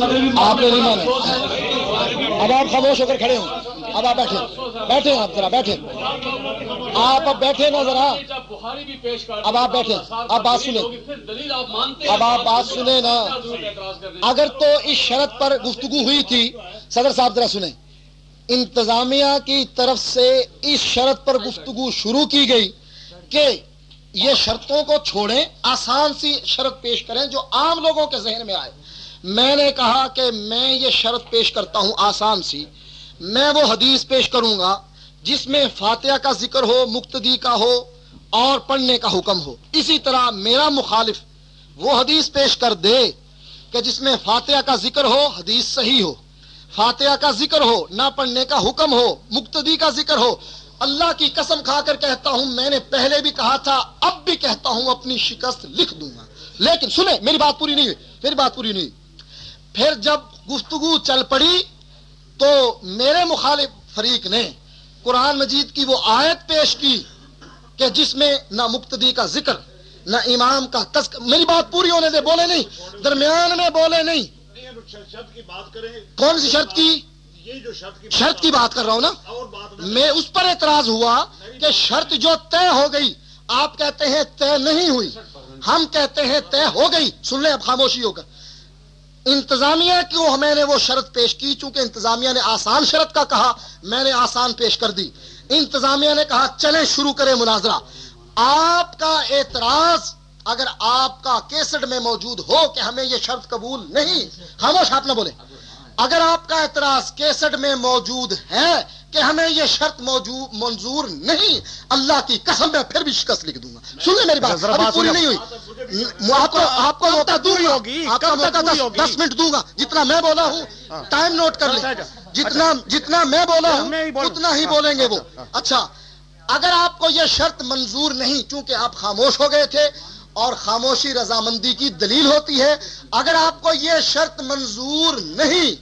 آپ اب آپ خاموش ہو کر کھڑے ہوں۔ اب آپ بیٹھے۔ بیٹھے آپ ذرا بیٹھے۔ آپ اب بیٹھے نا ذرا۔ اب آپ بیٹھے۔ اب بات سنیں۔ اب آپ بات سنیں نا۔ اگر تو اس شرط پر گفتگو ہوئی تھی صدر صاحب ذرا سنیں۔ انتظامیہ کی طرف سے اس شرط پر گفتگو شروع کی گئی کہ یہ شرطوں کو چھوڑیں آسان سی شرط پیش کریں جو عام لوگوں کے ذہن میں آئے۔ میں نے کہا کہ میں یہ شرط پیش کرتا ہوں آسان سی۔ میں وہ حدیث پیش کروں گا جس میں فاتحہ کا ذکر ہو، مقتدی کا ہو اور پڑھنے کا حکم ہو۔ اسی طرح میرا مخالف وہ حدیث پیش کر دے کہ جس میں فاتحہ کا ذکر ہو، حدیث صحیح ہو۔ فاتحہ کا ذکر ہو، نہ پڑھنے کا حکم ہو، مقتدی کا ذکر ہو۔ اللہ کی قسم کھا کر کہتا ہوں، میں نے پہلے بھی کہا تھا، اب بھی کہتا ہوں، اپنی شکست لکھ دوں گا۔ لیکن سنیں، میری بات پوری نہیں ہوئی، میری بات پوری نہیں پھر جب گفتگو چل پڑی تو میرے مخالف فریق نے قرآن مجید کی وہ آیت پیش کی کہ جس میں نہ مقتدی کا ذکر نہ امام کا تذکر۔ میری بات پوری ہونے دے بولے نہیں درمیان میں بولے نہیں۔ کون سی شرط کی؟ شرط کی بات کر رہا ہوں نا۔ میں اس پر اعتراض ہوا کہ شرط جو طے ہو گئی آپ کہتے ہیں طے نہیں ہوئی۔ ہم کہتے ہیں طے ہو گئی۔ سن لیں اب خاموشی ہو کر۔ انتظامیہ کیوں میں نے وہ شرط پیش کی؟ چونکہ انتظامیہ نے آسان شرط کا کہا، میں نے آسان پیش کر دی۔ انتظامیہ نے کہا، چلیں شروع کریں مناظرہ۔ آپ کا اعتراض اگر آپ کا کیسٹ میں موجود ہو کہ ہمیں یہ شرط قبول نہیں، خاموش آپ نہ بولے اگر آپ کا اعتراض کیسٹ میں موجود ہے کہ ہمیں یہ شرط موجود منظور نہیں۔ اللہ کی قسم میں پھر بھی شکست لکھ دوں گا۔ سنیں میری بات۔ ابھی پوری نہیں ہوئی۔ آپ کو موقع دوں ہوگی۔ دس منٹ دوں گا۔ جتنا میں بولا ہوں ٹائم نوٹ کر لیں۔ جتنا جتنا میں بولا ہوں اتنا ہی بولیں گے وہ۔ اچھا۔ اگر آپ کو یہ شرط منظور نہیں چونکہ آپ خاموش ہو گئے تھے اور خاموشی رضامندی کی دلیل ہوتی ہے اگر آپ کو یہ شرط منظور نہیں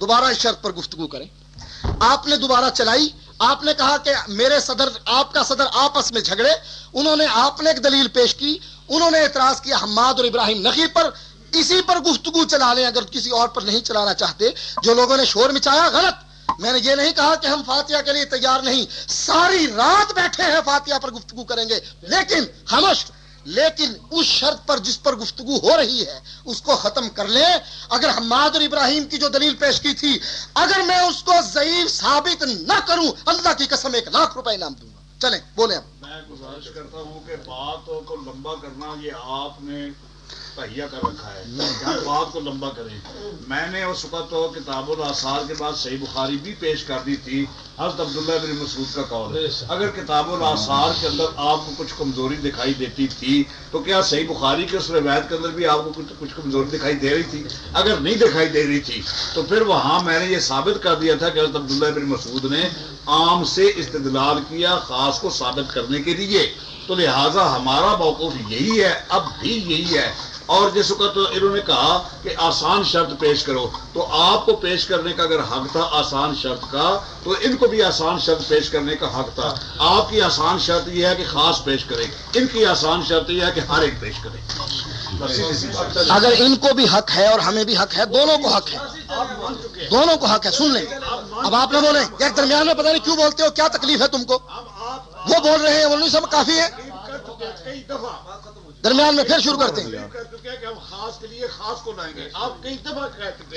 دوبارہ اس شرط پر گفتگو کریں۔ آپ نے دوبارہ چلائی، آپ نے کہا کہ میرے صدر، آپ کا صدر آپس میں جھگڑے، انہوں نے آپ نے ایک دلیل پیش کی، انہوں نے اعتراض کیا حماد اور ابراہیم نقی پر، اسی پر گفتگو چلا لیں اگر کسی اور پر نہیں چلانا چاہتے، جو لوگوں نے شور مچایا، غلط۔ میں نے یہ نہیں کہا کہ ہم فاتحہ کے لیے تیار نہیں، ساری رات بیٹھے ہیں فاتحہ پر گفتگو کریں گے، لیکن ہمش لیکن اس شرط پر جس پر گفتگو ہو رہی ہے، اس کو ختم کر لیں۔ اگر حماد اور ابراہیم کی جو دلیل پیش کی تھی، اگر میں اس کو ضعیف ثابت نہ کروں، اللہ کی قسم ایک لاکھ روپے انعام دوں گا۔ چلیں، بولیں میں گزارش کرتا ہوں کہ بات کو لمبا کرنا، یہ آپ نے تہیا کر رکھا ہے۔ بات کو لمبا کریں۔ میں نے اس وقت تو کتاب الاثار کے بعد صحیح بخاری بھی پیش کر دی تھی۔ حضرت عبداللہ بن مسعود کا قول ہے۔ اگر کتاب الاثار کے اندر آپ کو کچھ کمزوری دکھائی دیتی تھی تو کیا صحیح بخاری کے اس روایت کے اندر بھی آپ کو کچھ کچھ کمزوری دکھائی دے رہی تھی؟ اگر نہیں دکھائی دے رہی تھی تو پھر وہاں میں نے یہ ثابت کر دیا تھا کہ حضرت عبداللہ بن مسعود نے عام سے استدلال کیا خاص کو ثابت کرنے کے لیے۔ تو لہٰذا ہمارا موقف یہی ہے، اب بھی یہی ہے۔ اور جس وقت انہوں نے کہا کہ آسان شرط پیش کرو، تو آپ کو پیش کرنے کا اگر حق تھا آسان شرط کا، تو ان کو بھی آسان شرط پیش کرنے کا حق تھا۔ آپ کی آسان شرط یہ ہے کہ خاص پیش کرے ان کی آسان شرط یہ ہے کہ ہر ایک پیش کرے اگر ان کو بھی حق ہے اور ہمیں بھی حق ہے، دونوں کو حق ہے۔ دونوں کو حق ہے، سن لیں۔ اب آپ نہ بولیں، ایک درمیان میں پتہ نہیں کیوں بولتے ہو، کیا تکلیف ہے تم کو؟ وہ بول رہے ہیں وہ نہیں سب کافی ہے درمیان میں پھر شروع کرتے ہیں۔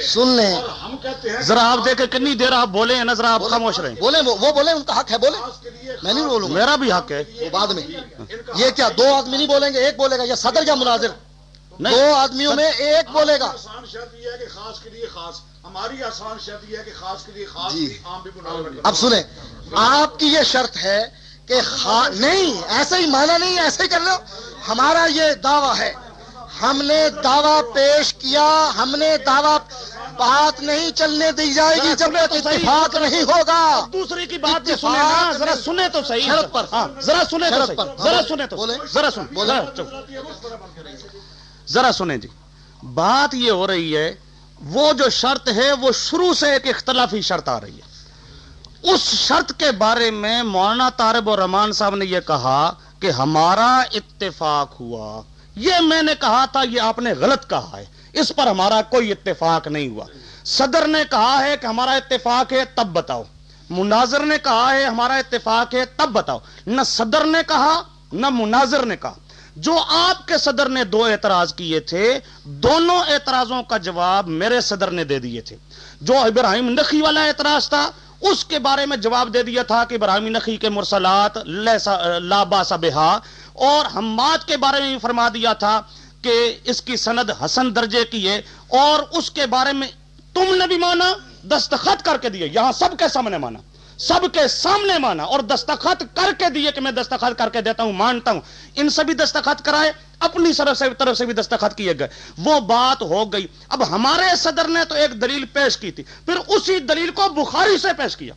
سن لیں۔ ذرا آپ دیکھ کنی دیر آپ بولے ہیں نا ذرا آپ خاموش رہے بولے وہ بولے ان کا حق ہے بولے میں نہیں بولوں میرا بھی حق ہے۔ وہ بعد میں۔ یہ کیا دو آدمی نہیں بولیں گے ایک بولے گا یا صدر یا مناظر؟ دو آدمیوں میں ایک بولے گا۔ آسان شرط یہ ہے کہ خاص کے لیے خاص۔ ہماری آسان شرط یہ ہے کہ خاص کے لیے خاص جی۔ اب سنیں آپ کی یہ شرط ہے کہ نہیں ایسے ہی مانا نہیں ایسے ہی کر لو۔ ہمارا یہ دعویٰ ہے۔ ہم نے دعویٰ پیش کیا ہم نے دعویٰ بات نہیں چلنے دی جائے گی جب اتفاق نہیں ہوگا۔ دوسری کی بات سنے نا ذرا سنے تو صحیح۔ شرط پر۔ ذرا سنے تو ذرا سنے تو ذرا سن ذرا سنے جی۔ بات یہ ہو رہی ہے وہ جو شرط ہے وہ شروع سے ایک اختلافی شرط آ رہی ہے۔ اس شرط کے بارے میں مولانا طارب اور رحمان صاحب نے یہ کہا کہ ہمارا اتفاق ہوا۔ یہ میں نے کہا تھا، یہ آپ نے غلط کہا ہے۔ اس پر ہمارا کوئی اتفاق نہیں ہوا۔ صدر نے کہا ہے کہ ہمارا اتفاق ہے، تب بتاؤ۔ مناظر نے کہا ہے، ہمارا اتفاق ہے، تب بتاؤ۔ نہ صدر نے کہا، نہ مناظر نے کہا۔ جو آپ کے صدر نے دو اعتراض کیے تھے، دونوں اعتراضوں کا جواب میرے صدر نے دے دیے تھے۔ جو ابراہیم نقی والا اعتراض تھا اس کے بارے میں جواب دے دیا تھا کہ ابراہیم نقی کے مرسلات لابا سبہا اور حماد کے بارے میں فرما دیا تھا کہ اس کی سند حسن درجے کی ہے، اور اس کے بارے میں تم نے بھی مانا، دستخط کر کے دیے، یہاں سب کے سامنے مانا۔ سب کے سامنے مانا اور دستخط کر کے دیے کہ میں دستخط کر کے دیتا ہوں، مانتا ہوں۔ ان سبھی دستخط کرائے، اپنی طرف سے طرف سے بھی دستخط کیے گئے۔ وہ بات ہو گئی۔ اب ہمارے صدر نے تو ایک دلیل پیش کی تھی، پھر اسی دلیل کو بخاری سے پیش کیا۔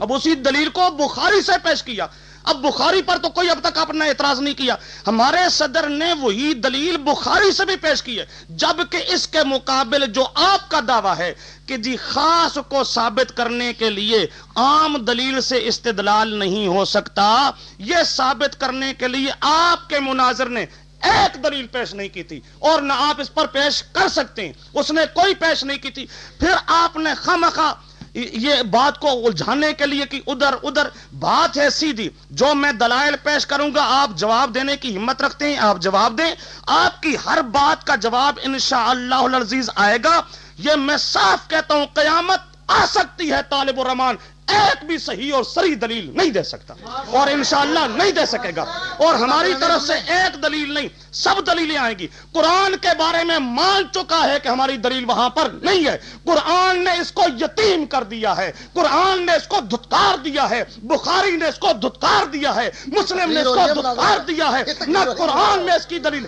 اب اسی دلیل کو بخاری سے پیش کیا۔ اب بخاری پر تو کوئی اب تک آپ نے اعتراض نہیں کیا۔ ہمارے صدر نے وہی دلیل بخاری سے بھی پیش کی ہے۔ جبکہ اس کے مقابل جو آپ کا دعویٰ ہے کہ جی خاص کو ثابت کرنے کے لیے عام دلیل سے استدلال نہیں ہو سکتا، یہ ثابت کرنے کے لیے آپ کے مناظر نے ایک دلیل پیش نہیں کی تھی اور نہ آپ اس پر پیش کر سکتے۔ ہیں اس نے کوئی پیش نہیں کی تھی۔ پھر آپ نے خمخا یہ بات کو الجھانے کے لیے کہ ادھر ادھر بات ہے سیدھی، جو میں دلائل پیش کروں گا، آپ جواب دینے کی ہمت رکھتے ہیں، آپ جواب دیں۔ آپ کی ہر بات کا جواب انشاءاللہ العزیز آئے گا۔ یہ میں صاف کہتا ہوں، قیامت آ سکتی ہے طالب الرحمان ایک بھی صحیح اور صحیح دلیل نہیں دے سکتا اور انشاءاللہ نہیں دے سکے گا اور ہماری طرف سے ایک دلیل نہیں سب دلیلیں آئیں گی۔ قرآن کے بارے میں مان چکا ہے کہ ہماری دلیل وہاں پر نہیں ہے۔ قرآن نے اس کو یتیم کر دیا ہے۔ قرآن نے اس کو دھتکار دیا ہے۔ بخاری نے اس کو دھتکار دیا ہے۔ مسلم نے اس کو دھتکار دیا ہے۔ نہ قرآن میں اس کی دلیل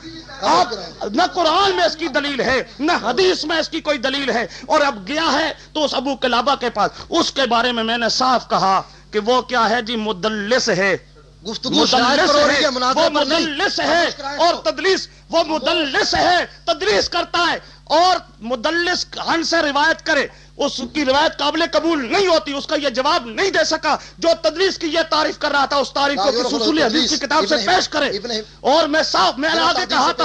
نہ قرآن میں اس کی دلیل ہے نہ حدیث میں اس کی کوئی دلیل ہے۔ اور اب گیا ہے تو اس ابو کلابا کے پاس۔ اس کے بارے میں میں نے صاف کہا کہ وہ کیا ہے جی مدلس ہے۔ مدلس ہے۔ اور تدلیس وہ مدلس ہے۔ تدلیس کرتا ہے۔ اور مدلس ہن سے روایت کرے۔ اس کی روایت قابل قبول نہیں ہوتی اس کا یہ جواب نہیں دے سکا۔ جو تدریس کی یہ تعریف کر رہا تھا اس تعریف کو حدیث کی کتاب سے پیش کرے۔ اور میں صاف میں نے آگے کہا تھا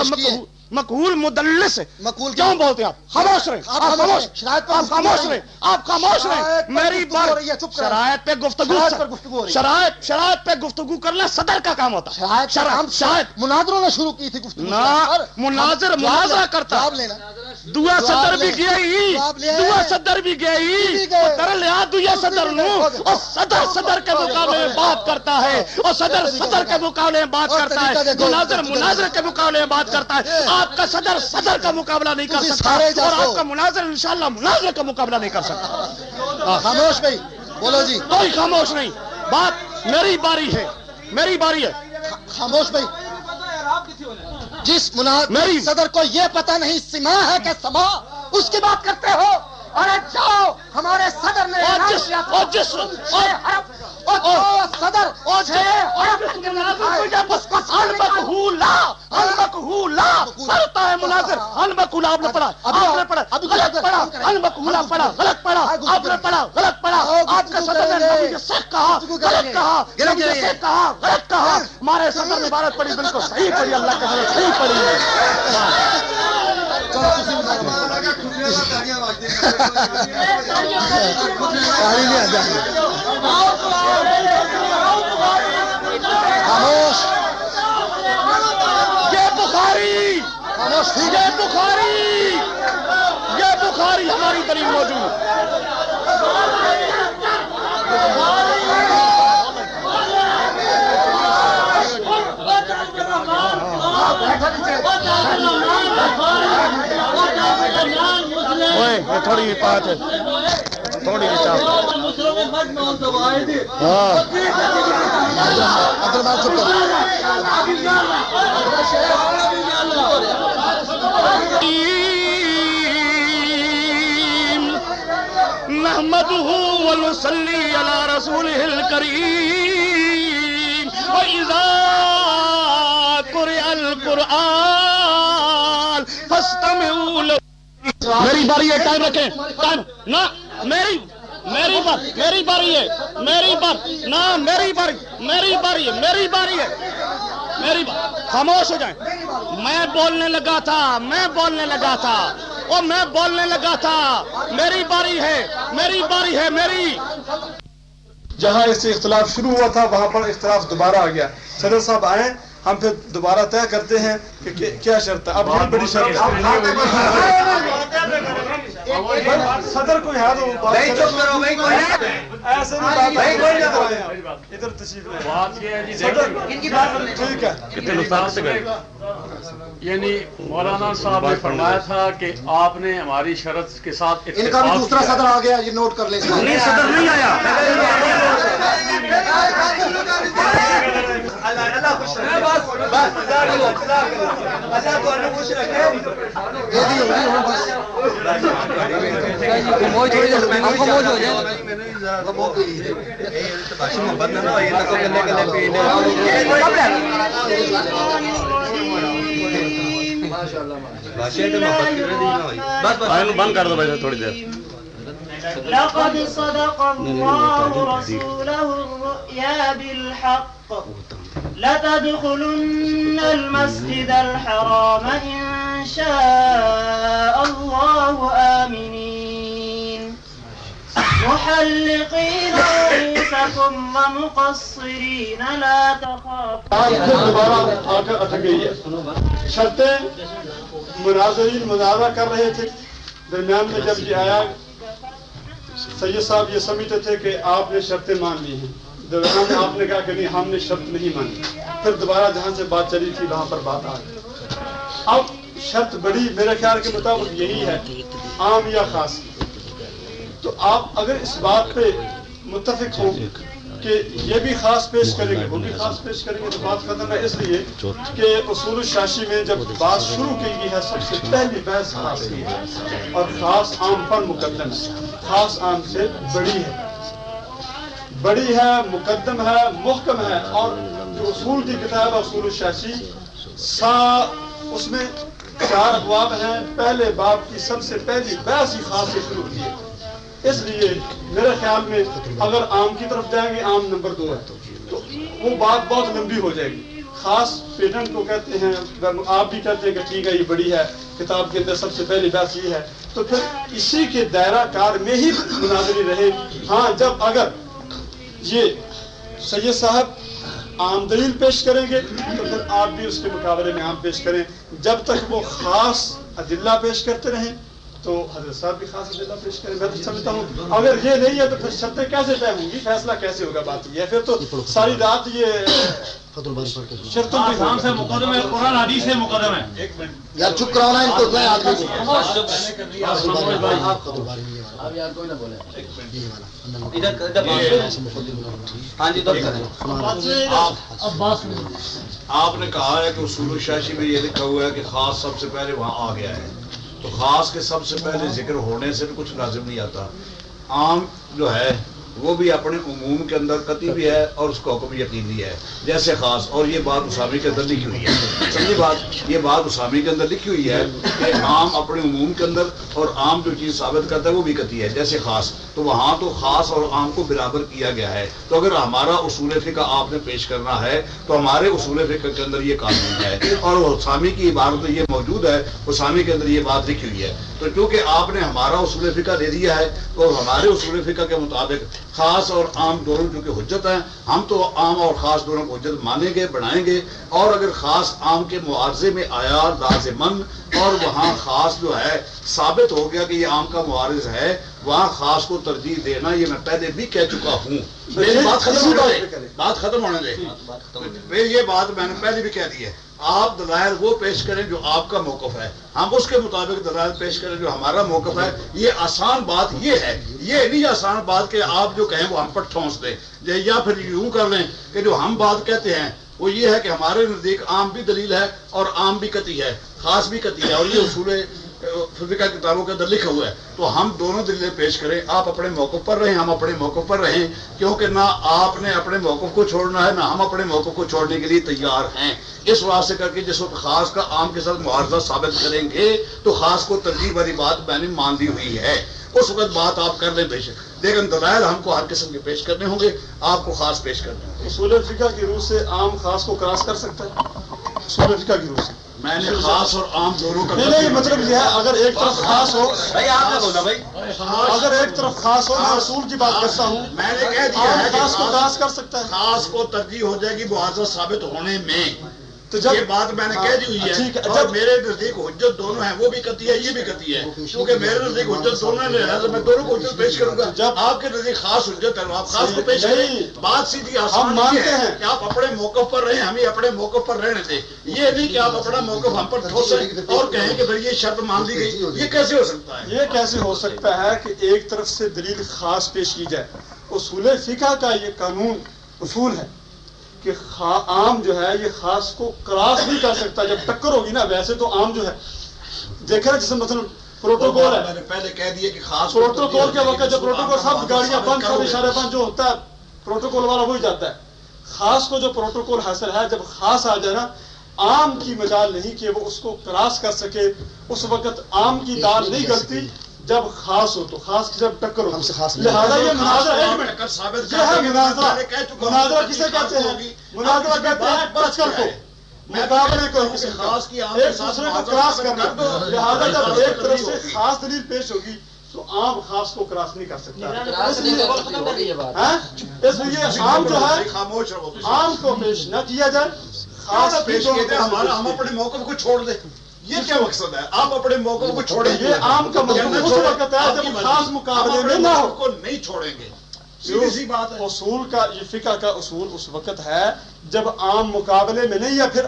مقبول مدلس مقبول کیوں بولتے ہیں آپ؟ خاموش رہے آپ خاموش آپ خاموش رہے آپ خاموش رہے میری بات شرائط پہ گفتگو شرائط شرائط پہ گفتگو کرنا صدر کا کام ہوتا۔ ہے شاید مناظروں نے شروع کی تھی گفتگو مناظر مناظرہ کرتا۔ دعا صدر بھی گیا ہی۔ دعا صدر بھی گیا ہی۔ لیا دعا صدر نو۔ اور صدر صدر کے مقابلے میں بات کرتا ہے۔ اور صدر صدر کے مقابلے میں بات کرتا ہے۔ مناظر مناظر کے مقابلے میں بات کرتا ہے۔ آپ کا صدر صدر کا مقابلہ نہیں کر سکتا۔ اور آپ کا مناظر انشاءاللہ مناظر کا مقابلہ نہیں کر سکتا۔ خاموش بھائی بولو جی۔ کوئی خاموش نہیں۔ بات میری باری ہے۔ میری باری ہے۔ خاموش بھائی جس میری صدر کو یہ پتا نہیں سما ہے کہ سما اس کی بات کرتے ہو۔ ارے جاؤ ہمارے صدر نے صدر مناظر انبکولا آپ نے پڑھا آپ نے پڑھا غلط پڑھا انبکولا پڑھا غلط پڑھا آپ نے پڑھا غلط پڑھا آپ کے صدر نے کہا غلط کہا کہا غلط کہا ہمارے صدر نے عبارت پڑھی بالکل صحیح پڑھی اللہ کا صحیح پڑھی۔ خاموش یہ بخاری یہ بخاری یہ بخاری ہماری دلیل موجود تھوڑی بات ہے تھوڑی بات ہاں محمد ونصلي على رسوله الكريم. وإذا قرئ القرآن، فاستمعوا له. میری باری ہے ٹائم رکھیں ٹائم نہ، میری میری بار، میری باری ہے، میری بار. نہ، میری باری میری باری ہے، میری باری ہے، میری بار. خاموش ہو جائیں. میں بولنے لگا تھا، میں بولنے لگا تھا وہ میں بولنے لگا تھا، میری باری ہے، میری باری ہے، میری. جہاں اس سے اختلاف شروع ہوا تھا، وہاں پر اختلاف دوبارہ آ گیا۔ صدر صاحب آئے ہم پھر دوبارہ طے کرتے ہیں کیا شرط ہے اب بہت بڑی شرط صدر کو ایسے ادھر تشریف ٹھیک ہے یعنی مولانا صاحب نے فرمایا تھا کہ آپ نے ہماری شرط کے ساتھ ان کا بھی دوسرا صدر آ گیا یہ نوٹ کر لیں صدر نہیں آیا بند کر دو بھائی تھوڑی دیر۔ لقد صدق الله رسوله الرؤيا بالحق. لتدخلن المسجد الحرام إن شاء الله آمنين. محلقين رؤوسكم ومقصرين لا تخافون. شرطیں مناظرین مظاہرہ کر رہے تھے۔ درمیان میں جب یہ آیا، سید صاحب یہ سمجھتے تھے کہ آپ نے شرطیں مان لی ہیں۔ درمیان میں آپ نے کہا کہ نہیں، ہم نے شرط نہیں مانی۔ پھر دوبارہ جہاں سے بات چلی تھی، وہاں پر بات آ گئی۔ اب شرط بڑی میرے خیال کے مطابق یہی ہے، عام یا خاص۔ تو آپ اگر اس بات پہ متفق ہوں کہ یہ بھی خاص پیش کریں گے، وہ بھی خاص پیش کریں گے، تو بات ختم ہے۔ اس لیے کہ اصول شاشی میں جب بات شروع کی گئی ہے، سب سے پہلی بحث خاص کی ہے اور خاص عام پر مقدم ہے۔ خاص عام سے بڑی ہے۔ بڑی ہے، مقدم ہے، محکم ہے، اور جو اصول کی کتاب ہے، اصول شاشی سا اس میں چار ابواب ہیں۔ پہلے باب کی سب سے پہلی بحث ہی خاص سے شروع کی ہے۔ اس لیے میرے خیال میں اگر آم کی طرف جائیں گے آم نمبر دو ہے۔ تو وہ بات بہت لمبی ہو جائے گی۔ خاص پیٹنٹ کو کہتے ہیں آپ بھی کہتے ہیں کہ ٹھیک ہے، یہ بڑی ہے، کتاب کے اندر سب سے پہلی بات یہ ہے، تو پھر اسی کے دائرہ کار میں ہی مناظری رہے۔ ہاں جب اگر یہ سید صاحب عام دلیل پیش کریں گے تو پھر آپ بھی اس کے مقابلے میں عام پیش کریں۔ جب تک وہ خاص عدلہ پیش کرتے رہیں تو حضرت صاحب بھی خاص ادلہ پیش کریں۔ میں تو سمجھتا ہوں اگر یہ نہیں ہے تو پھر شرطیں کیسے طے ہوں گی؟ فیصلہ کیسے ہوگا بات یہ پھر تو ساری رات یہ شرطوں آسام سے مقدم ہے قرآن حدیث سے مقدم ہے۔ یار چپ کراؤ نا ان کو میں آدمی آپ نے کہا ہے کہ اصول شاشی میں یہ لکھا ہوا ہے کہ خاص سب سے پہلے وہاں آ گیا ہے۔ تو خاص کے سب سے پہلے ذکر ہونے سے بھی کچھ لازم نہیں آتا۔ عام جو ہے وہ بھی اپنے عموم کے اندر قطعی بھی ہے اور اس کا حکم یقینی ہے۔ جیسے خاص، اور یہ بات اسامی کے اندر لکھی ہوئی ہے۔ سمجھی بات، یہ بات اسامی کے اندر لکھی ہوئی ہے کہ عام اپنے عموم کے اندر اور عام جو چیز ثابت کرتا ہے وہ بھی قطعی ہے۔ جیسے خاص، تو وہاں تو خاص اور عام کو برابر کیا گیا ہے۔ تو اگر ہمارا اصول فقہ آپ نے پیش کرنا ہے، تو ہمارے اصول فقہ کے اندر یہ قانون ہے۔ اور اسامی کی عبارت یہ موجود ہے، اسامی کے اندر یہ بات لکھی ہوئی ہے۔ تو چونکہ آپ نے ہمارا اصول فقہ دے دیا ہے تو ہمارے اصول فقہ کے مطابق خاص اور عام دونوں جو کہ حجت ہیں ہم تو عام اور خاص دونوں کو حجت مانیں گے بنائیں گے اور اگر خاص عام کے معاوضے میں آیا لازمن اور وہاں خاص جو ہے ثابت ہو گیا کہ یہ عام کا معارض ہے وہاں خاص کو ترجیح دینا یہ میں پہلے بھی کہہ چکا ہوں۔ بات ختم ہونے دے۔ بات ختم ہونے دے۔ یہ بات میں نے پہلے بھی کہہ دی ہے۔ آپ دلائل وہ پیش کریں جو آپ کا موقف ہے۔ ہم اس کے مطابق دلائل پیش کریں جو ہمارا موقف ہے۔ یہ آسان بات یہ ہے۔ یہ نہیں آسان بات کہ آپ جو کہیں وہ ہم پر ٹھونس دیں۔ یا پھر یوں کر لیں کہ جو ہم بات کہتے ہیں، وہ یہ ہے کہ ہمارے نزدیک عام بھی دلیل ہے اور عام بھی کتی ہے، خاص بھی کتی ہے۔ اور یہ اصول فزیکا کتابوں کے اندر لکھا ہوا ہے۔ تو ہم دونوں دلیلیں پیش کریں۔ آپ اپنے موقف پر رہیں، ہم اپنے موقف پر رہیں، کیونکہ نہ آپ نے اپنے موقف کو چھوڑنا ہے، نہ ہم اپنے موقف کو چھوڑنے کے لیے تیار ہیں۔ اس واسطے کر کے جس وقت خاص کا عام کے ساتھ معاوضہ ثابت کریں گے، تو خاص کو ترجیح والی بات میں نے مان دی ہوئی ہے۔ اس وقت بات آپ کر لیں بے شک۔ لیکن دلائل ہم کو ہر قسم کے پیش کرنے ہوں گے، آپ کو خاص پیش کرنے ہوں گے۔ اصول فقہ کی روح سے عام خاص کو کراس کر سکتا ہے؟ اصول فقہ کی روح سے۔ میں نے خاص اور عام دونوں کا نہیں نہیں مطلب یہ ہے اگر ایک طرف خاص ہو بھائی آپ نے بولا بھائی۔ اگر ایک طرف خاص ہو میں اصول کی بات کرتا ہوں میں نے کہہ دیا ہے خاص کو خاص- خاص کر سکتا ہے۔ خاص کو ترجیح ہو جائے گی معاذہ ثابت ہونے میں۔ تو جب یہ بات میں نے کہہ دی ہوئی ہے ہے اور جب میرے نزدیک حجت دونوں ہیں وہ بھی کتی ہے یہ بھی کتی ہے کیونکہ میرے نزدیک حجت دونوں نے تو میں دونوں کو حجت پیش کروں گا۔ جب- آپ کے نزدیک خاص حجت ہے آپ خاص کو پیش نہیں۔ کریں۔ بات سیدھی آسان یہ ہے۔ کہ آپ اپنے موقف پر رہیں ہمیں اپنے موقف پر رہنے دیں۔ یہ نہیں کہ آپ اپنا موقف ہم پر ٹھوسیں اور کہیں کہ یہ شرط مان دی گئی۔ یہ کیسے ہو سکتا ہے؟ یہ کیسے ہو سکتا ہے کہ ایک طرف سے دلیل خاص پیش کی جائے؟ اصول فقہ کا یہ قانون اصول ہے۔ کہ عام جو ہے یہ خاص کو کراس نہیں کر سکتا۔ جب ٹکر ہوگی نا ویسے تو عام جو ہے۔ دیکھا جیسے مثلا پروٹوکول میں ہے نے پہلے کہہ دیا کہ خاص کو پروٹوکول کے وقت جب پروٹوکول سب گاڑیاں بند سب۔ اشارے بند جو ہوتا ہے پروٹوکول والا وہی جاتا ہے۔ خاص کو جو پروٹوکول حاصل ہے جب خاص آ جائے نا عام کی مجال نہیں کہ وہ اس کو کراس کر سکے۔ اس وقت عام کی دار نہیں گلتی۔ جب خاص ہو تو خاص کی جب ٹکر ہو ہم سے خاص نہیں۔ لہٰذا یہ مناظرہ ایک ٹکر منٹ ثابت یہ ہے کر کے مناظرہ مناظرہ کسے خاص کہتے ہیں۔ مناظرہ کہتے ہیں ٹکر کو مقابلے کو خاص کی ایک دوسرے کو کراس کر کرنا دو۔ لہٰذا جب ایک طرف سے۔ خاص دلیل پیش ہوگی تو عام خاص کو کراس نہیں کر سکتا کراس نہیں کر سکتی ہوگی یہ بات ہاں؟ اس لیے عام جو ہے خاموش۔ عام کو پیش نہ کیا جائے خاص پیش ہمارا ہم اپنے موقف کو چھوڑ دیں یہ کیا مقصد ہے؟ آپ اپنے موقف کو چھوڑیں گے۔ عام کا مطلب اس چھوڑیں؟ وقت ہے جب۔ خاص مقابلے میں نہ ہو۔ کو نہیں چھوڑیں گے۔ سیدھی سی بات ہے۔ اصول کا یہ فقہ کا اصول اس وقت ہے جب عام مقابلے میں نہیں یا پھر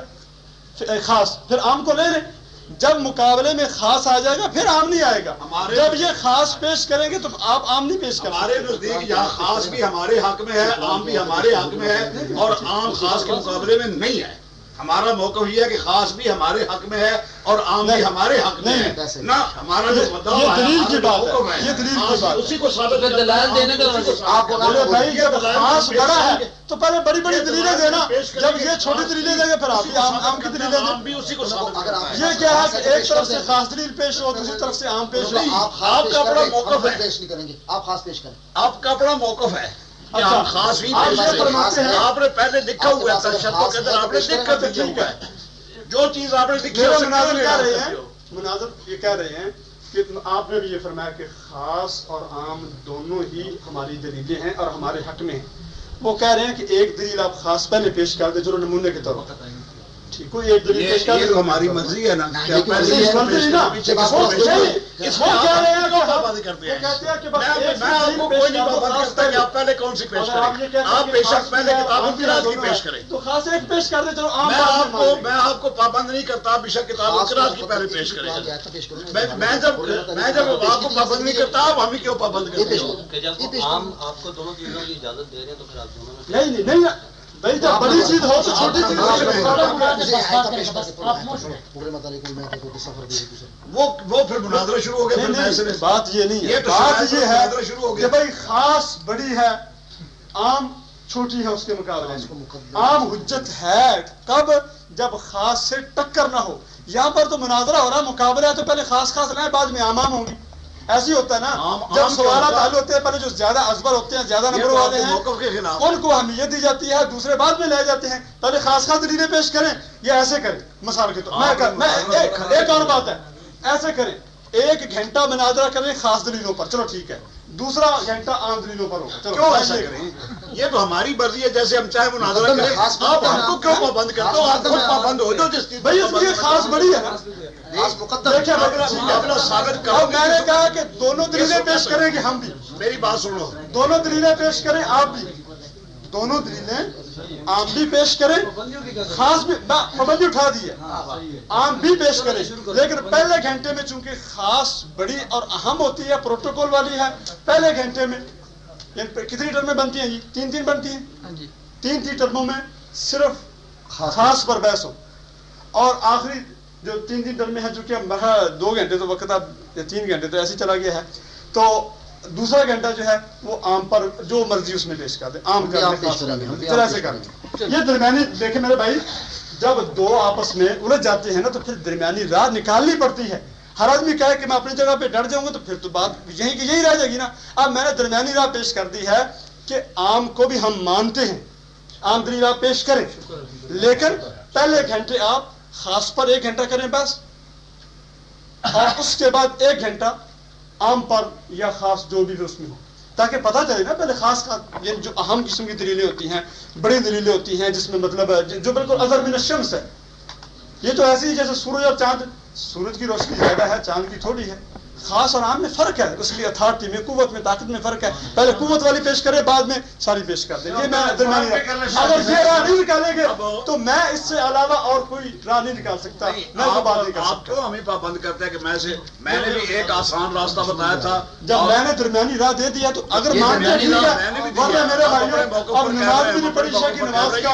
خاص پھر عام کو لے لیں۔ جب مقابلے میں خاص آ جائے گا پھر عام نہیں آئے گا۔ جب یہ خاص پیش کریں گے تو آپ عام نہیں پیش کر ہمارے نزدیک یہاں خاص بھی ہمارے حق میں ہے عام بھی ہمارے حق میں ہے اور عام خاص کے مقابلے میں نہیں ہے ہمارا موقف یہ ہے کہ خاص بھی ہمارے حق میں ہے اور عام بھی ہمارے حق میں ہے؟ نہ ہمارا جو ہے، دلیل کی بات ہے، یہ دلیل کی بات ہے۔ اسی کو ثابت پھر دلائل دینے کا آپ کو بولے۔ بھائی جب خاص بڑا ہے۔ تو پہلے بڑی بڑی دلیلیں دلائل دینا۔ جب یہ چھوٹی دلیلیں دیں گے پھر آپ عام عام کی دلیلیں دیں۔ عام بھی اسی کو ثابت یہ کیا ہے کہ ایک طرف سے خاص دلیل پیش ہو دوسری طرف سے عام پیش ہو۔ آپ کا اپنا موقف۔ پیش نہیں کریں گے۔ آپ خاص پیش کریں۔ آپ کا اپنا موقف ہے۔ خاص بھی آپ نے پہلے لکھا ہوا ہے خاص آپ نے لکھ کر ہوا ہے۔ جو چیز آپ نے لکھی ہے؟ مناظر یہ کہہ رہے ہیں کہ آپ نے بھی یہ فرمایا کہ خاص اور عام دونوں ہی ہماری دلیلیں ہیں اور ہمارے حق میں ہیں۔ وہ کہہ رہے ہیں کہ ایک دلیل آپ خاص پہلے پیش کر دیں جو نمونے کے طور پر ہماری مرضی ہے نا آپ پہلے آپ ہیں۔ آپ ہیں۔ ہیں آپ۔ آپ کون سی پیش آپ کریں۔ ہیں آپ کہ بے خاص شک پہلے ہے، کتاب عام القراءت کی دونوں پیش ہے، کریں۔ تو خاص ایک پیش کر دیں چلو عام میں آپ میں کو۔ میں آپ پابند نہیں کرتا بے شک کتاب القراءت کی پہلے پیش کریں۔ میں میں جب میں جب آپ کو پابند نہیں کرتا آپ ہمیں کیوں پابند کرتے عام آپ کو دونوں چیزوں کی اجازت دے رہے ہیں تو پھر آپ دونوں میں نہیں نہیں۔ نہیں جب بڑی چیز ہو تو چھوٹی چیز وہ وہ پھر مناظرہ شروع ہو گیا بات یہ نہیں ہے۔ بات یہ ہے مناظرہ شروع ہو کہ گیا بھائی خاص بڑی ہے عام چھوٹی ہے اس کے مقابلے میں۔ عام حجت ہے کب؟ جب خاص سے ٹکر نہ ہو۔ یہاں پر تو مناظرہ ہو رہا مقابلہ ہے تو پہلے خاص خاص لائیں بعد میں عام عام ہوں گی۔ ایسے ہی ہوتا ہے نا جب سوالات؟ حل ہوتے ہیں پہلے جو زیادہ ازبر ہوتے ہیں زیادہ نمبر والے ہیں ان کو اہمیت دی جاتی ہے دوسرے بعد میں لے جاتے ہیں۔ پہلے خاص خاص دلیلیں پیش کریں یا ایسے کریں مثال کے طور میں ایک اور۔ بات ہے۔ ایسے کریں ایک گھنٹہ مناظرہ کریں خاص دلیلوں پر۔ چلو ٹھیک ہے۔ دوسرا گھنٹہ دلیلوں پر ہوگا۔ چلو کیوں ایسا کریں یہ تو ہماری مرضی ہے جیسے ہم چاہے مناظرہ کریں۔ آپ ہم کو کیوں پابند کرتے ہو آپ خود پابند ہو جو جس چیز بھائی اس لیے خاص بڑی ہے۔ دیکھیں اپنا ثابت کرو میں نے کہا کہ دونوں دلیلیں پیش کریں۔ گے ہم بھی۔ میری بات سنو دونوں دلیلیں پیش کریں آپ بھی۔ دونوں دلیلیں آپ بھی پیش کریں خاص بھی پابندی اٹھا دی ہے۔ عام بھی پیش کریں۔ لیکن پہلے گھنٹے میں چونکہ خاص بڑی اور اہم ہوتی ہے پروٹوکول والی ہے پہلے گھنٹے میں یعنی کتنی ٹرمیں بنتی ہیں؟ جی تین تین بنتی ہیں۔ تین تین ٹرموں میں صرف خاص پر۔ بحث ہو۔ اور آخری جو تین تین ٹرمیں ہیں چونکہ دو گھنٹے تو وقت اب تین گھنٹے تو ایسے چلا گیا ہے۔ تو دوسرا گھنٹہ جو ہے وہ عام پر جو مرضی اس میں پیش کر دے عام کر پیش خاص کر عام چل ایسے کر دیں۔ یہ درمیانی دیکھیں میرے بھائی جب دو آپس میں الجھ جاتے ہیں نا تو پھر درمیانی راہ نکالنی پڑتی ہے۔ ہر آدمی کہے کہ میں اپنی جگہ پہ ڈٹ جاؤں گا تو پھر تو بات یہی کہ یہی رہ جائے گی نا۔ اب میں نے درمیانی راہ پیش کر دی ہے کہ عام کو بھی ہم مانتے ہیں عام دلیل آپ پیش کریں۔ لیکن پہلے گھنٹے آپ خاص پر ایک گھنٹہ کریں بس اور اس کے بعد ایک گھنٹہ عام پر یا خاص جو بھی اس میں ہو۔ تاکہ پتہ چلے نا، پہلے خاص کا یہ جو اہم قسم کی دلیلیں ہوتی ہیں، بڑی دلیلیں ہوتی ہیں، جس میں مطلب جو بالکل اظہر من الشمس ہے۔ یہ تو ایسی جیسے سورج اور چاند، سورج کی روشنی زیادہ ہے، چاند کی تھوڑی ہے۔ خاص اور عام میں فرق ہے۔ اس کی اتھارٹی میں قوت میں طاقت میں فرق ہے۔ پہلے قوت والی پیش کرے بعد میں ساری پیش کر دیں۔ یہ میں درمیانی اگر یہ راہ نہیں نکالیں گے تو میں اس سے علاوہ اور کوئی راہ نہیں نکال سکتا۔ میں وہ بات نہیں کر آپ سکتا۔ کیوں ہمیں پابند کرتے ہیں کہ میں سے میں نے بھی ایک آسان راستہ بتایا تھا۔ جب میں نے درمیانی راہ دے دیا تو اگر ہیں درمیانی ٹھیک ہے۔ ورنہ میرے آپ بھائیوں اور نماز بھی ہیں، نہیں موقع شاہ کی نماز کا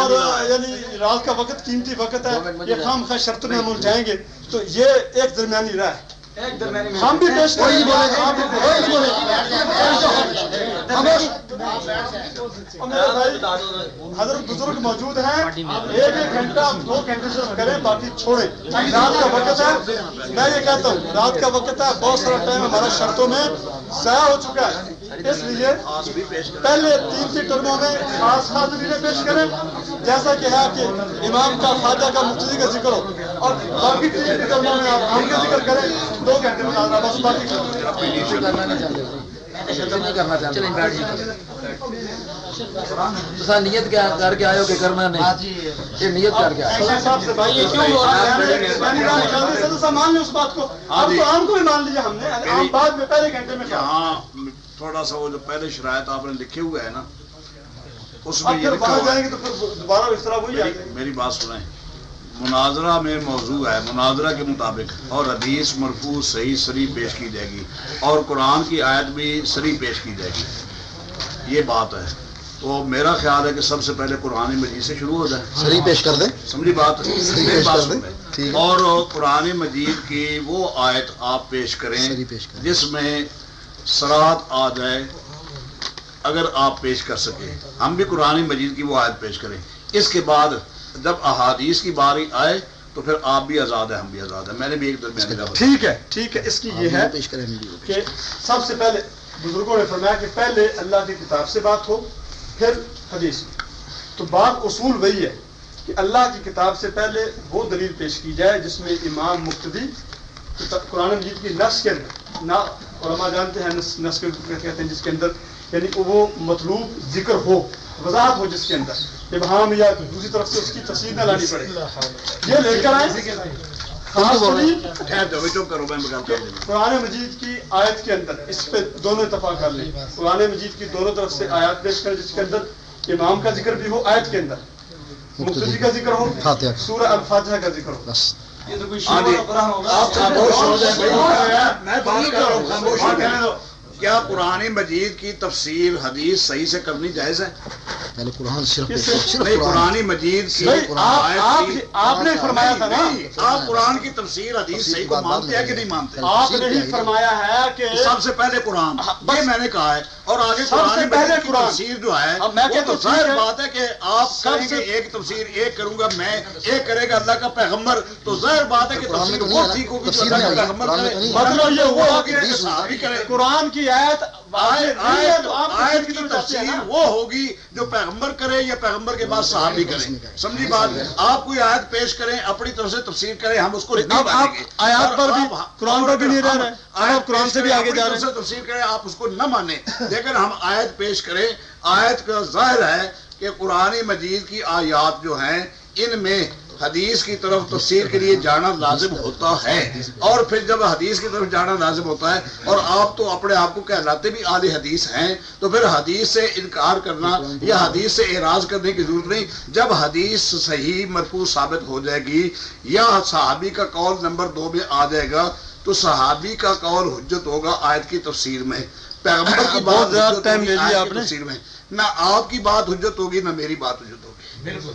اور۔ یعنی رات کا وقت قیمتی وقت ہے یہ خام خواہ شرط میں ہم الجھائیں گے۔ تو یہ ایک درمیانی راہ ہے۔ ہم بھی پیش کوئی نہیں بولے آپ بھی کوئی نہیں بولے اور میرے بھائی حضرت بزرگ موجود ہیں۔ ایک ایک گھنٹہ دو گھنٹے سے کریں باقی چھوڑیں۔ رات کا وقت ہے۔ میں یہ کہتا ہوں رات کا وقت ہے۔ بہت سارا ٹائم ہمارا شرطوں میں ضائع ہو چکا ہے۔ اس لیے پہلے تین تین ٹرموں میں خاص خاص دلیلیں پیش کریں۔ جیسا کہ ہے کہ امام کا خواجہ کا مفتی کا ذکر ہو۔ اور باقی تین تین ٹرموں میں آپ ہم کا ذکر کریں۔ دو گھنٹے بس باقی نیت کر کے آئے کہ کرنا نہیں یہ نیت کر کے آئے ہو میں نے کہا جلدی سے تو مان لیں اس بات کو اب تو عام کو بھی مان لیجیے ہم نے عام بعد میں پہلے گھنٹے میں کہا یہاں تھوڑا سا وہ جو پہلے شرائط آپ نے لکھے ہوئے ہیں نا اس میں یہ لکھا ہوا ہے میری, میری بات سنیں مناظرہ میں موضوع ہے مناظرہ کے مطابق اور حدیث مرفوع صحیح سری پیش کی جائے گی اور قرآن کی آیت بھی سری پیش کی جائے گی۔ یہ بات ہے۔ تو میرا خیال ہے کہ سب سے پہلے قرآن مجید سے شروع ہو جائے۔ سری پیش کر دیں؟ سمجھی بات؟ ہے۔ اور قرآن مجید کی وہ آیت آپ پیش کریں صحیح پیش کریں۔ جس میں سرات آ جائے اگر آپ پیش کر سکیں۔ ہم بھی قرآن مجید کی وہ آیت پیش کریں۔ اس کے بعد جب احادیث کی باری آئے تو پھر آپ بھی آزاد ہیں ہم بھی آزاد ہیں۔ میں نے بھی ایک بتائی۔ ٹھیک ہے ٹھیک ہے اس کی یہ ہے کہ سب سے پہلے بزرگوں نے فرمایا کہ پہلے اللہ کی کتاب سے بات ہو پھر حدیث۔ تو بات اصول وہی ہے کہ اللہ کی کتاب سے پہلے وہ دلیل پیش کی جائے جس میں امام مقتدی قرآن مجید کی نس کے اندر نہ علماء جانتے ہیں نس کے کہتے ہیں جس کے اندر یعنی وہ مطلوب ذکر ہو وضاحت ہو جس کے اندر۔ ابہام یا دوسری طرف سے اس کی تفصیل نہ لانی پڑے یہ لے کر آئے۔ قرآن مجید کی آیت کے اندر اس پہ دونوں اتفاق کر لیں قرآن مجید کی دونوں طرف سے آیات پیش کریں جس کے اندر امام کا ذکر بھی ہو آیت کے اندر مقتدی کا ذکر ہو۔ سورہ الفاتحہ کا ذکر ہو بس ہاں جی۔ آپ خاموش ہو جائیں۔ میں بات کر رہا ہوں خاموش ہو جائیں۔ کیا قرآن مجید کی تفسیر حدیث صحیح سے کرنی جائز ہے پہلے قرآن صرف نہیں قرآن مجید کی آپ نے فرمایا تھا نا آپ قرآن کی تفسیر حدیث صحیح کو مانتے ہیں کہ کریں نہیں۔ مانتے آپ نے ہی؟ فرمایا ہے کہ سب سے پہلے قرآن بس- یہ میں نے کہا ہے اور آگے سب سے قرآن پہلے قرآن۔ تفسیر جو ہے اب میں وہ کہتا تو ظاہر۔ بات ہے کہ آپ سب کہیں گے سے- ایک تفسیر ایک کروں گا میں ایک کرے گا اللہ کا پیغمبر تو ظاہر بات ہے کہ تفسیر وہ ٹھیک ہوگی جو تفسیر اللہ میں کا پیغمبر کرے ہے۔ مطلب یہ مطلب ہوا کہ صحابی کرے قرآن کی آیت آیت کی ہیں تفسیر۔ وہ ہوگی جو پیغمبر کرے یا پیغمبر کے بعد صحابی کرے۔ سمجھی بات؟ آپ کوئی آیت پیش کریں اپنی طرف سے تفسیر کریں ہم اس کو آیات پر بھی قرآن پر بھی نہیں رہ رہے ہیں۔ آپ قرآن سے بھی کریں، آگے جا رہے سے تفسیر کریں آپ اس کو نہ مانیں۔ لیکن ہم آیت پیش کریں۔ آیت کا ظاہر ہے کہ قرآن مجید کی آیات جو ہیں ان میں حدیث کی طرف تفسیر کے لیے جانا لازم ہوتا ہے۔ اور پھر جب حدیث کی طرف جانا لازم ہوتا ہے اور آپ تو اپنے آپ کو کہلاتے بھی اعلی حدیث ہیں تو پھر حدیث سے انکار کرنا یا حدیث سے اعراض کرنے کی ضرورت نہیں جب حدیث صحیح مرفوع ثابت ہو جائے گی یا صحابی کا قول نمبر دو میں آ جائے گا تو صحابی کا قول حجت ہوگا آیت کی تفسیر میں۔ پیغمبر کی بہت بات حجت ہوگی آیت کی۔ تفسیر میں۔ نہ آپ کی بات حجت ہوگی نہ میری بات حجت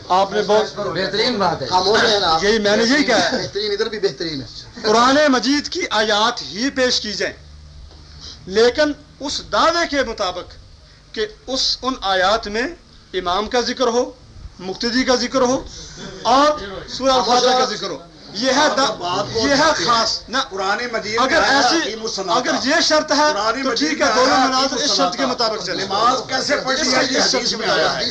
آپ نے بہت بہترین بات ہے۔ یہی میں نے یہی کہا بہترین ادھر بھی بہترین ہے۔ قرآن مجید کی آیات ہی پیش کی جائیں۔ لیکن اس دعوے کے مطابق کہ اس ان آیات میں امام کا ذکر ہو مقتدی کا ذکر ہو اور سورہ الفاتحہ کا ذکر ہو۔ یہ ہے یہ ہے خاص نہ قرآن مجید اگر ایسی اگر یہ شرط ہے تو ٹھیک ہے دونوں مناظر اس شرط کے مطابق چلے۔ نماز کیسے پڑھنی ہے یہ اس حدیث میں آیا ہے۔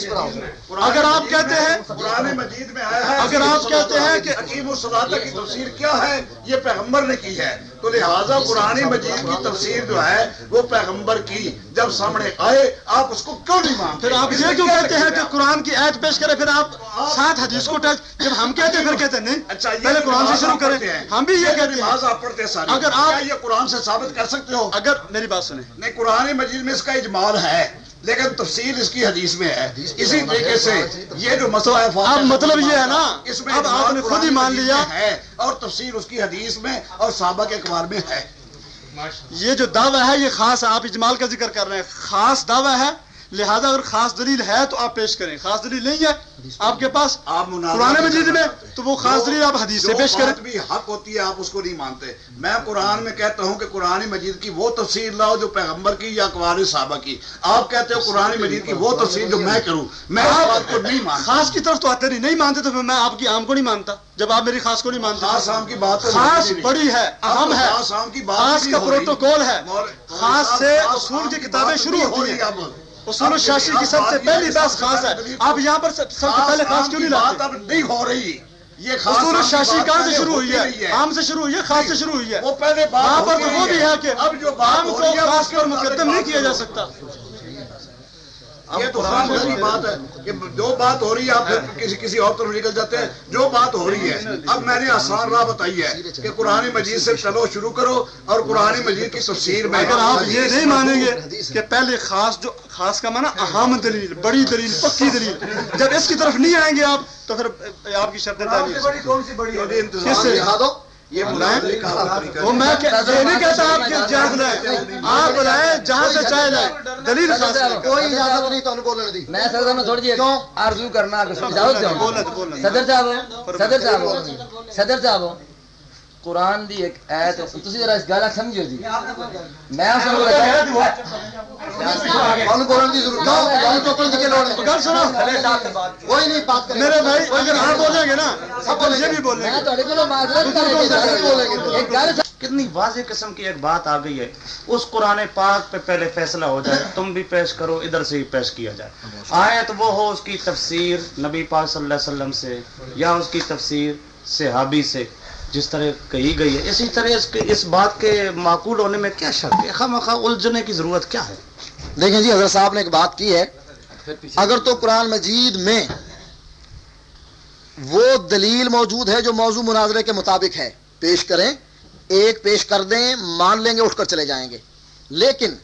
اگر آپ کہتے ہیں- قرآن مجید میں آیا ہے اگر آپ کہتے ہیں کہ- حکیم الصلاۃ کی تفسیر کیا ہے؟ یہ پیغمبر نے کی ہے۔ تو لہٰذا قرآن مجید کی تفسیر جو ہے وہ پیغمبر کی جب سامنے آئے آپ اس کو کیوں نہیں مانتے؟ پھر آپ یہ کیوں کہتے ہیں کہ؟ قرآن کی آیت پیش کرے پھر آپ ساتھ حدیث کو ٹچ جب ہم کہتے ہیں پھر کہتے ہیں نہیں اچھا قرآن سے شروع کریں۔ ہم بھی یہ کہتے نماز ہیں آپ پڑھتے ہیں ساری۔ اگر آپ- یہ قرآن سے ثابت کر سکتے ہو؟ اگر میری بات سنیں۔ نہیں قرآن مجید میں اس کا اجمال ہے لیکن تفصیل اس کی حدیث میں ہے۔ اسی طریقے سے یہ جو مسئلہ ہے اب مطلب یہ ہے نا اس میں اب آپ نے خود ہی مان لیا۔ ہے اور تفصیل اس کی حدیث میں اور صحابہ کے اخبار میں ہے۔ یہ جو دعویٰ ہے یہ خاص آپ اجمال کا ذکر کر رہے ہیں۔ خاص دعویٰ ہے لہذا اگر خاص دلیل ہے تو آپ پیش کریں۔ خاص دلیل نہیں ہے آپ کے پاس آپ قرآن مجید میں۔ تو وہ خاص دلیل آپ حدیث سے پیش کریں۔ بھی حق ہوتی ہے آپ اس کو نہیں مانتے۔ میں قرآن میں کہتا ہوں کہ قرآن مجید کی وہ تفسیر لاؤ جو پیغمبر کی یا اقوال صحابہ کی۔ آپ کہتے ہو قرآن مجید کی وہ تفسیر جو میں کروں۔ میں بات کو نہیں مانتا۔ خاص کی طرف تو آتے نہیں نہیں مانتے تو پھر میں آپ کی عام کو نہیں مانتا۔ جب آپ میری خاص کو نہیں مانتے خاص عام کی بات خاص۔ بڑی ہے اہم ہے۔ خاص کا۔ پروٹوکول ہے۔ خاص سے اصول کی کتابیں شروع ہوتی ہیں۔ اصول الشاشی کی سب سے پہلی بحث خاص ہے۔ آپ یہاں پر سب سے پہلے خاص کیوں کی نہیں لاتے؟ اب نہیں ہو رہی۔ اصول کی الشاشی کہاں سے شروع ہوئی ہے؟ عام سے شروع ہوئی ہے خاص سے شروع ہوئی ہے۔ وہ پہلے بات وہاں پر تو وہ بھی ہے کہ اب جو بات عام کو خاص پر مقدم نہیں کیا جا۔ سکتا۔ یہ تو کی بات ہے کہ جو بات ہو رہی ہے آپ پھر کسی کسی اور طرف نکل جاتے ہیں جو بات ہو رہی ہے۔ اب میں نے آسان راہ بتائی ہے کہ قرآن مجید سے چلو شروع کرو اور قرآن مجید کی تفسیر میں اگر آپ یہ نہیں مانیں گے کہ پہلے خاص جو خاص کا مانا اہم دلیل بڑی دلیل پکی دلیل۔ جب اس کی طرف نہیں آئیں گے آپ تو پھر آپ کی شرط تعلیم کون سی بڑی سے؟ یہ مناظرے کا طریقہ وہ میں نہیں کہتا آپ جہاں بلائیں آپ بلائیں جہاں سے چاہے لائیں دلیل کوئی اجازت نہیں تو بولنے دی۔ میں صدر میں تھوڑی جی آرزو کرنا اجازت صدر صاحب صدر صاحب صدر صاحب قرآن دی ایک ایت تسی ذرا اس گل سمجھو جی۔ میں اس کو کون بولنے کی ضرورت ہے ہے گل سنو کوئی نہیں۔ بات کرے میرے بھائی اگر آپ بولیں گے نا سب کو یہ بھی بولیں میں گے کو معذرت کرے ایک گل کتنی واضح قسم کی ایک بات آ گئی ہے۔ اس قرآن پاک پہ پہلے فیصلہ ہو جائے تم بھی پیش کرو ادھر سے ہی پیش کیا جائے۔ آیت وہ ہو اس کی تفسیر نبی پاک صلی اللہ علیہ وسلم سے یا اس کی تفسیر صحابی سے۔ جس طرح کہی گئی ہے، اسی طرح اس کے اس بات کے معقول ہونے میں کیا شک ہے؟ خواہ مخواہ الجھنے کی ضرورت کیا ہے؟ دیکھیں جی حضرت صاحب نے ایک بات کی ہے۔ اگر تو قرآن مجید میں وہ دلیل موجود ہے جو موضوع مناظرے کے مطابق ہے، پیش کریں، ایک پیش کر دیں، مان لیں گے، اٹھ کر چلے جائیں گے۔ لیکن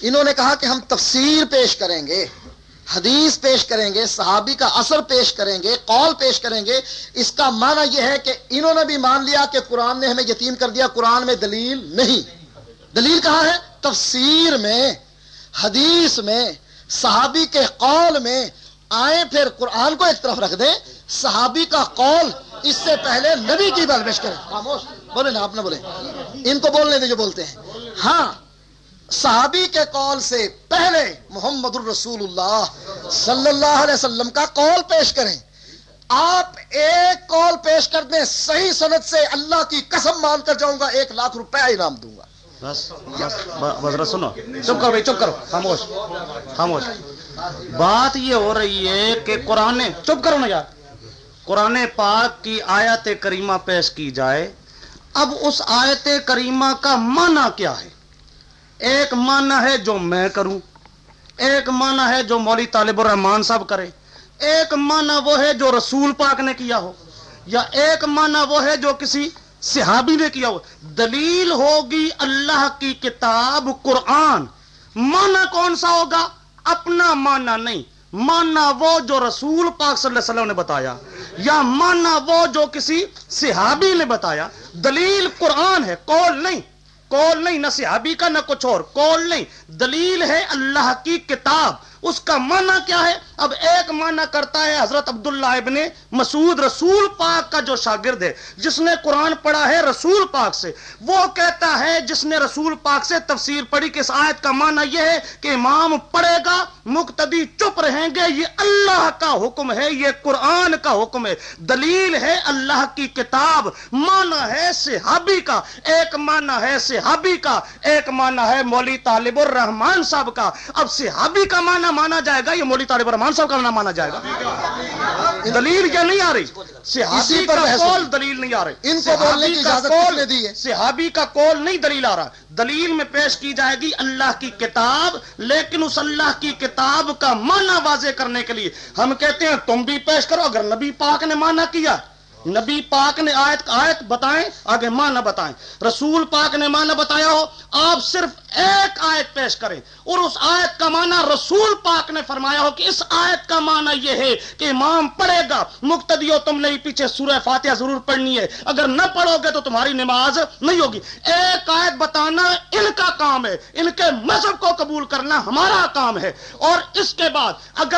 انہوں نے کہا کہ ہم تفسیر پیش کریں گے۔ حدیث پیش کریں گے، صحابی کا اثر پیش کریں گے، قول پیش کریں گے۔ اس کا معنی یہ ہے کہ انہوں نے بھی مان لیا کہ قرآن نے ہمیں یتیم کر دیا، قرآن میں دلیل نہیں۔ دلیل کہاں ہے؟ تفسیر میں، حدیث میں، صحابی کے قول میں۔ آئیں پھر قرآن کو ایک طرف رکھ دیں۔ صحابی کا قول اس سے پہلے نبی کی بلبش کریں۔ خاموش بولے نا، آپ نہ بولے ان کو بولنے دیں جو بولتے ہیں۔ ہاں صحابی کے قول سے پہلے محمد الرسول اللہ صلی اللہ علیہ وسلم کا قول پیش کریں۔ آپ ایک قول پیش کر دیں صحیح صنعت سے اللہ کی قسم مان کر جاؤں گا ایک لاکھ روپے انعام دوں گا۔ بس بس سنو۔ چپ کرو بھائی چپ کرو۔ خاموش۔ خاموش۔ بات یہ ہو رہی ہے کہ قرآن چپ کرو نا یار۔ قرآن پاک کی آیت کریمہ پیش کی جائے۔ اب اس آیت کریمہ کا معنی کیا ہے؟ ایک معنی ہے جو میں کروں، ایک معنی ہے جو مولوی طالب الرحمان صاحب کرے، ایک معنی وہ ہے جو رسول پاک نے کیا ہو، یا ایک معنی وہ ہے جو کسی صحابی نے کیا ہو۔ دلیل ہوگی اللہ کی کتاب قرآن۔ معنی کون سا ہوگا؟ اپنا معنی نہیں معنی وہ جو رسول پاک صلی اللہ علیہ وسلم نے بتایا، یا معنی وہ جو کسی صحابی نے بتایا۔ دلیل قرآن ہے کول نہیں۔ کول نہیں نہ صحابی کا نہ کچھ اور کول نہیں۔ دلیل ہے اللہ کی کتاب۔ اس کا معنی کیا ہے؟ اب ایک معنی کرتا ہے حضرت عبداللہ ابن مسعود رسول پاک کا جو شاگرد ہے، جس نے قرآن پڑھا ہے رسول پاک سے۔ وہ کہتا ہے، جس نے رسول پاک سے تفسیر پڑھی کہ اس آیت کا معنی یہ ہے کہ امام پڑھے گا، مقتدی چپ رہیں گے، یہ اللہ کا حکم ہے، یہ قرآن کا حکم ہے۔ دلیل ہے اللہ کی کتاب، معنی ہے صحابی کا۔ ایک معنی ہے صحابی کا، ایک معنی ہے مولی طالب الرحمان صاحب کا۔ اب صحابی کا معنی مانا جائے گا یہ مولی طالب الرحمان صاحب کا معنی مانا جائے گا۔ دلیل کیا نہیں آ رہی؟ صحابی کا قول۔ دلیل نہیں آ رہی۔ ان کو بولنے کی صحابی کا اجازت قول- کس نے دی ہے؟ صحابی کا قول نہیں دلیل آ رہا۔ دلیل میں پیش کی جائے گی اللہ کی کتاب لیکن اس اللہ کی کتاب کا معنی واضح کرنے کے لیے۔ ہم کہتے ہیں تم بھی پیش کرو اگر نبی پاک نے معنی کیا۔ نبی پاک نے آیت آیت بتائیں، آگے معنی بتائیں۔ رسول پاک نے معنی بتایا ہو، آپ صرف ایک آیت پیش کریں۔ اور اس آیت کا معنی رسول پاک نے فرمایا ہو کہ اس آیت کا معنی یہ ہے کہ امام پڑھے گا۔ مقتدیو تم نہیں، پیچھے سورہ فاتحہ ضرور پڑھنی ہے۔ اگر نہ پڑھو گے تو تمہاری نماز نہیں ہوگی۔ ایک آیت بتانا ان کا کام ہے۔ ان کے مذہب کو قبول کرنا ہمارا کام ہے۔ اور اس کے بعد اگر